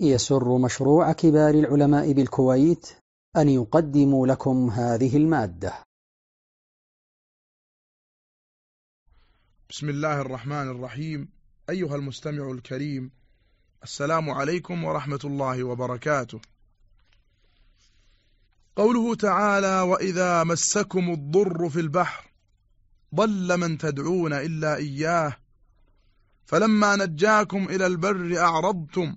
يسر مشروع كبار العلماء بالكويت أن يقدم لكم هذه المادة. بسم الله الرحمن الرحيم. أيها المستمع الكريم السلام عليكم ورحمة الله وبركاته. قوله تعالى وإذا مسكم الضر في البحر ضل من تدعون إلا إياه فلما نجاكم إلى البر أعرضتم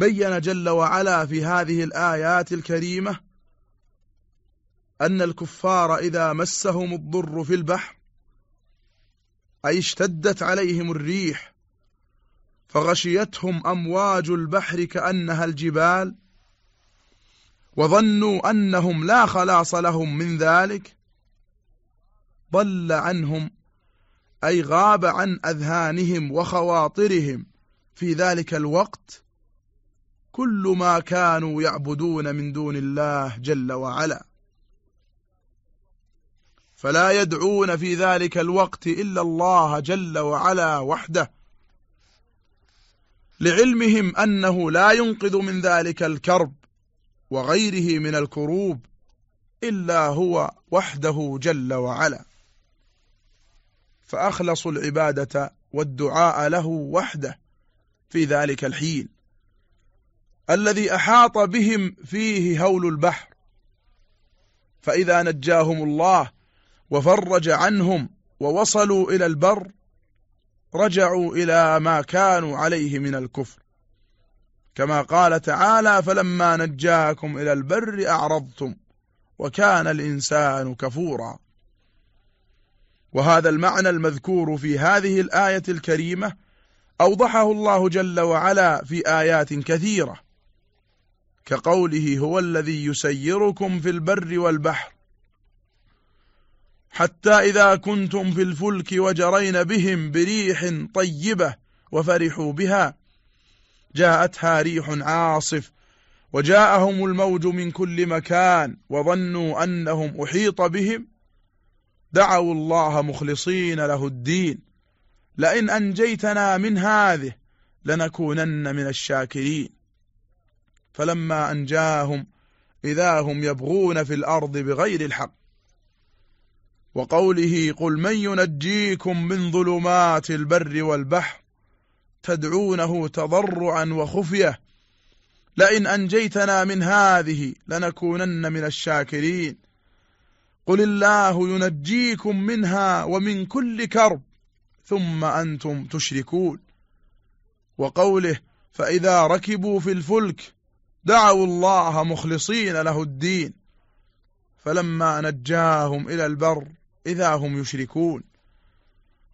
بين جل وعلا في هذه الآيات الكريمة أن الكفار إذا مسهم الضر في البحر أي اشتدت عليهم الريح فغشيتهم أمواج البحر كأنها الجبال وظنوا أنهم لا خلاص لهم من ذلك ضل عنهم أي غاب عن أذهانهم وخواطرهم في ذلك الوقت كل ما كانوا يعبدون من دون الله جل وعلا. فلا يدعون في ذلك الوقت إلا الله جل وعلا وحده. لعلمهم أنه لا ينقذ من ذلك الكرب وغيره من الكروب إلا هو وحده جل وعلا. فأخلصوا العبادة والدعاء له وحده في ذلك الحين. الذي أحاط بهم فيه هول البحر. فإذا نجاهم الله وفرج عنهم ووصلوا إلى البر رجعوا إلى ما كانوا عليه من الكفر. كما قال تعالى فلما نجاكم إلى البر أعرضتم وكان الإنسان كفورا. وهذا المعنى المذكور في هذه الآية الكريمة أوضحه الله جل وعلا في آيات كثيرة. كقوله هو الذي يسيركم في البر والبحر حتى إذا كنتم في الفلك وجرين بهم بريح طيبة وفرحوا بها جاءتها ريح عاصف وجاءهم الموج من كل مكان وظنوا أنهم أحيط بهم. دعوا الله مخلصين له الدين. لئن أنجيتنا من هذه لنكونن من الشاكرين. فلما أنجاهم إذا هم يبغون في الأرض بغير الحق. وقوله قل من ينجيكم من ظلمات البر والبحر تدعونه تضرعا وخفية. لئن أنجيتنا من هذه لنكونن من الشاكرين. قل الله ينجيكم منها ومن كل كرب ثم أنتم تشركون. وقوله فإذا ركبوا في الفلك دعوا الله مخلصين له الدين. فلما نجاهم إلى البر إذا هم يشركون.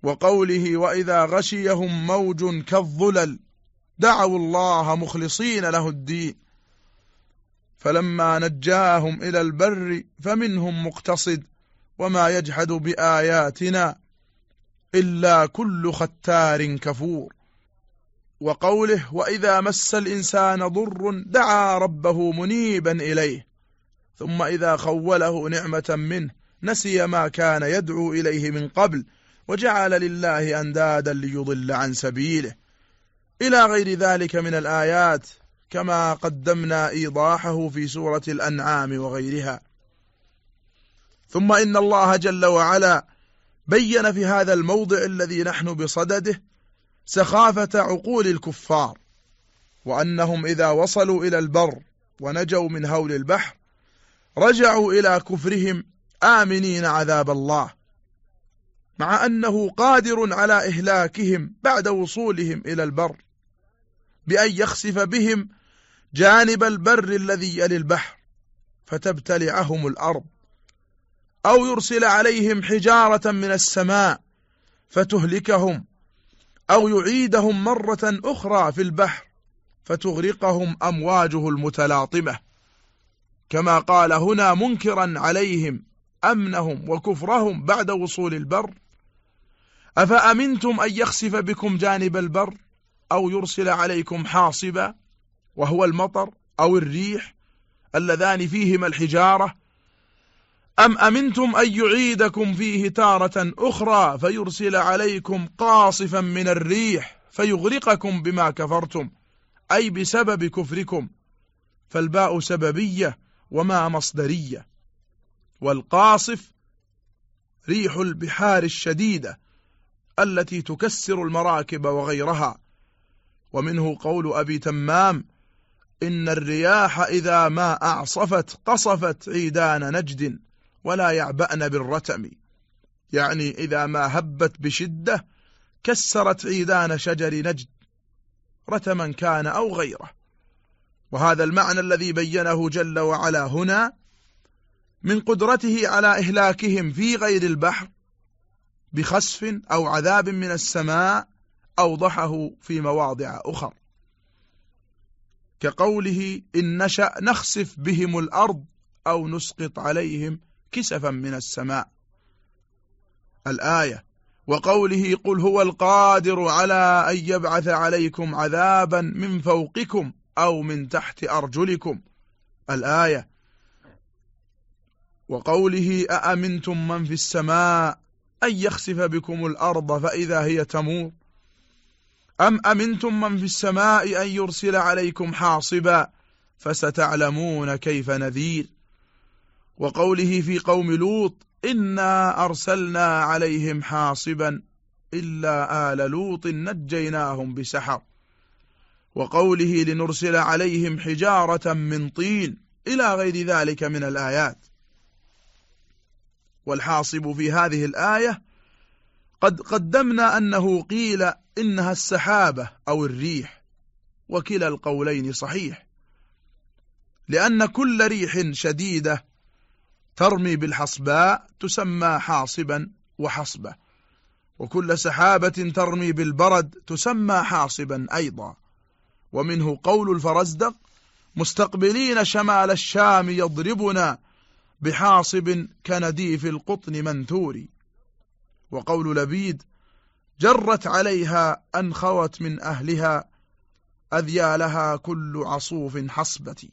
وقوله وإذا غشيهم موج كالظلل دعوا الله مخلصين له الدين. فلما نجاهم إلى البر فمنهم مقتصد وما يجحد بآياتنا إلا كل ختار كفور. وقوله وإذا مس الإنسان ضر دعا ربه منيبا إليه ثم إذا خوله نعمة منه نسي ما كان يدعو إليه من قبل وجعل لله أندادا ليضل عن سبيله. إلى غير ذلك من الآيات كما قدمنا إيضاحه في سورة الأنعام وغيرها. ثم إن الله جل وعلا بين في هذا الموضع الذي نحن بصدده سخافة عقول الكفار وأنهم إذا وصلوا إلى البر ونجوا من هول البحر رجعوا إلى كفرهم آمنين عذاب الله مع أنه قادر على إهلاكهم بعد وصولهم إلى البر بأن يخسف بهم جانب البر الذي يلي البحر فتبتلعهم الأرض أو يرسل عليهم حجارة من السماء فتهلكهم أو يعيدهم مرة أخرى في البحر فتغرقهم أمواجه المتلاطمة. كما قال هنا منكرا عليهم أمنهم وكفرهم بعد وصول البر. أفأمنتم أن يخسف بكم جانب البر أو يرسل عليكم حاصبا وهو المطر أو الريح اللذان فيهما الحجارة أم أمنتم أن يعيدكم فيه تارة أخرى فيرسل عليكم قاصفا من الريح فيغرقكم بما كفرتم أي بسبب كفركم فالباء سببية وما مصدرية والقاصف ريح البحار الشديدة التي تكسر المراكب وغيرها ومنه قول أبي تمام إن الرياح إذا ما أعصفت قصفت عيدان نجد. ولا يعبأن بالرتم. يعني إذا ما هبت بشدة كسرت عيدان شجر نجد رتما كان أو غيره. وهذا المعنى الذي بينه جل وعلا هنا من قدرته على إهلاكهم في غير البحر بخسف أو عذاب من السماء أوضحه في مواضع أخر. كقوله إن نشأ نخسف بهم الأرض أو نسقط عليهم كسفا من السماء. الآية وقوله قل هو القادر على أن يبعث عليكم عذابا من فوقكم أو من تحت أرجلكم. الآية وقوله أأمنتم من في السماء أن يخسف بكم الأرض فإذا هي تمور؟ أم أمنتم من في السماء أن يرسل عليكم حاصبا فستعلمون كيف نذير؟ وقوله في قوم لوط إنا أرسلنا عليهم حاصبا إلا آل لوط نجيناهم بسحر. وقوله لنرسل عليهم حجارة من طين إلى غير ذلك من الآيات. والحاصب في هذه الآية قد قدمنا أنه قيل إنها السحابة أو الريح وكلا القولين صحيح. لأن كل ريح شديدة ترمي بالحصباء تسمى حاصبا وحصبة. وكل سحابة ترمي بالبرد تسمى حاصبا أيضا. ومنه قول الفرزدق مستقبلين شمال الشام يضربنا بحاصب كنديف القطن منثور وقول لبيد جرت عليها أنخوت من أهلها أذيالها كل عصوف حصبة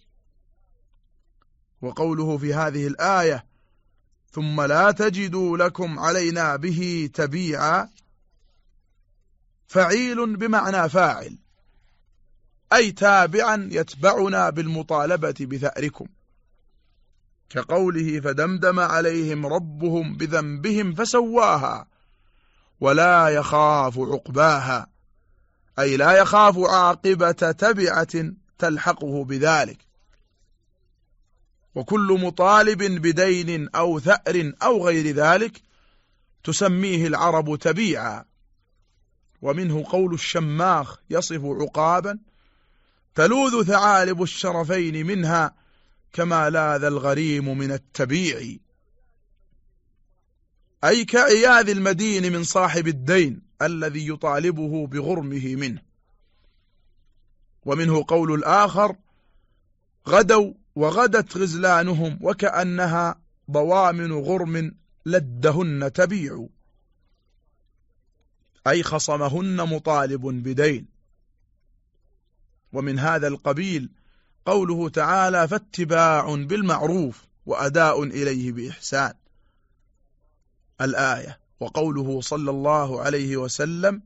وقوله في هذه الآية ثم لا تجدوا لكم علينا به تبيعا فعيل بمعنى فاعل أي تابعا يتبعنا بالمطالبة بثأركم. كقوله فدمدم عليهم ربهم بذنبهم فسواها ولا يخاف عقباها أي لا يخاف عاقبة تبعة تلحقه بذلك. وكل مطالب بدين أو ثأر أو غير ذلك تسميه العرب تبيعا. ومنه قول الشماخ يصف عقابا تلوذ ثعالب الشرفين منها كما لاذ الغريم من التبيع. أي كعياذ المدين من صاحب الدين الذي يطالبه بغرمه منه. ومنه قول الآخر غدوا وغدت غزلانهم وكأنها ضوامن غرم لدهن تبيع. أي خصمهن مطالب بدين. ومن هذا القبيل قوله تعالى فاتباع بالمعروف وأداء إليه بإحسان الآية. وقوله صلى الله عليه وسلم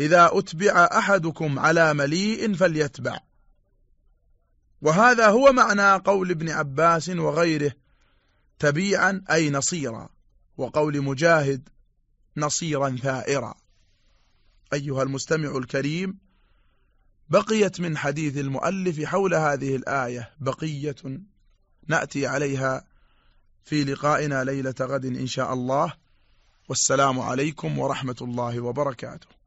إذا أتبع أحدكم على مليء فليتبع وهذا هو معنى قول ابن عباس وغيره تبيعا أي نصيرا وقول مجاهد نصيرا ثائرا. أيها المستمع الكريم بقيت من حديث المؤلف حول هذه الآية بقية نأتي عليها في لقائنا ليلة غد إن شاء الله. والسلام عليكم ورحمة الله وبركاته.